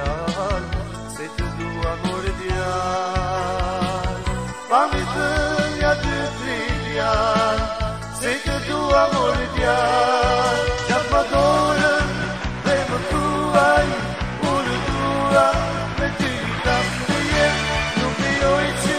mundial, feito do amor ideal. Família de trivial, feito do amor ideal. Chapadora, vem tu aí, olho tua, mentira fria, no pioite.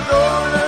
Madonna.